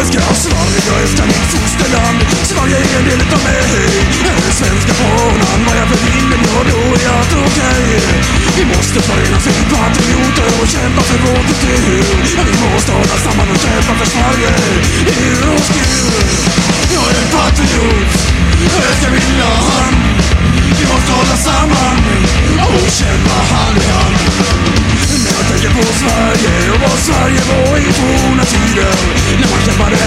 historisk Sverige, jag efter mitt fosterland. Sverige är en del utav mig. Svenska fanan, vad jag för försvinner, ja då är allt okej. Vi måste förenas vi patrioter och kämpa för vårt kultur. Vi måste hålla samman och kämpa för Sverige. EU och vår Jag är patriot, jag älskar vinna land. Vi måste hålla samman och kämpa hand i hand. När jag tänker på Sverige och vad Sverige var i forna tider.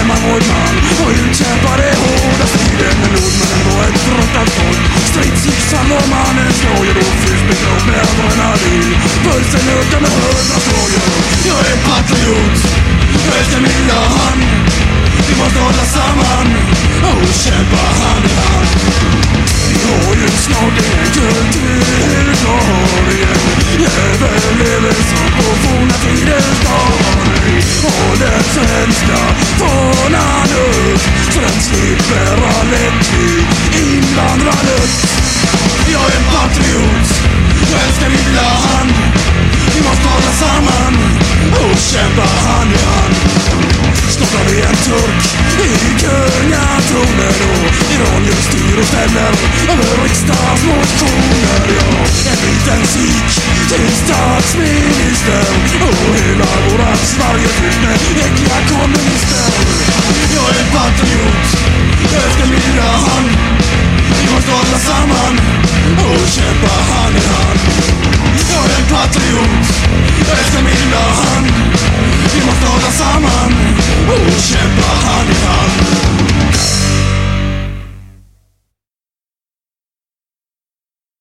När man kämpade man mot man och utkämpade hårda strider När nordmännen var ett brottat folk Stridsyxan var mannens låg Pulsen ökar med hundra slagor Jag är patriot Jag älskar min land Vi måste hålla samman och kämpa hand i hand fanan upp Så den slipper all äcklig invandrarlukt Jag är patriot Jag älskar mitt land vi måste hålla samman och kämpa hand i hand Snart har vi en turk i kungatronen och iranier styr och ställer över riksdagsmotioner Jag en liten sik till statsminister och hela vårat Sverige fyllt med äckliga